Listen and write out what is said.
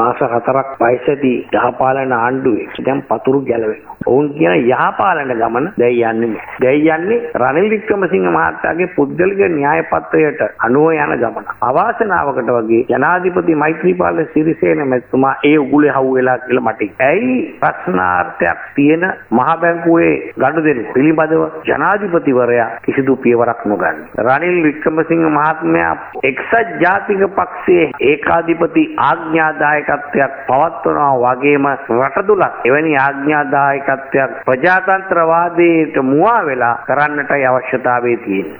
මාස 4ක් වයසදී යහපාලන ආණ්ඩුවේ දැන් පතුරු ගැලවෙනවා. ඔවුන් කියන යහපාලන ගමන දැන් යන්නේ නැහැ. දැන් යන්නේ රනිල් වික්‍රමසිංහ මහතාගේ පුද්ගලික න්‍යාය පත්‍රයට අනුව යන ගමන. අවාසනාවකට වගේ ජනාධිපති මෛත්‍රීපාල සිරිසේන මැතිතුමා ඒ උගුලේ හවු වෙලා කියලා මට. ඇයි ප්‍රශ්නාර්ථයක් තියෙන මහ බැංකුවේ ගනුදෙනු පිළිබඳව ජනාධිපතිවරයා කිසිදු පියවරක් නොගන්නේ. රනිල් වික්‍රමසිංහ මහත්මයා එක්සත් ජාතික පක්ෂයේ ඒකාධිපති ආඥාදායකත්වයක් පවත්වනවා වගේම රටතුලත් එවැනි ආඥාදායකත්වයක් ප්‍රජාතන්ත්‍රවාදයට මුවා වෙලා කරන්නටයි අවශ්‍යතාවය තියෙන්නේ.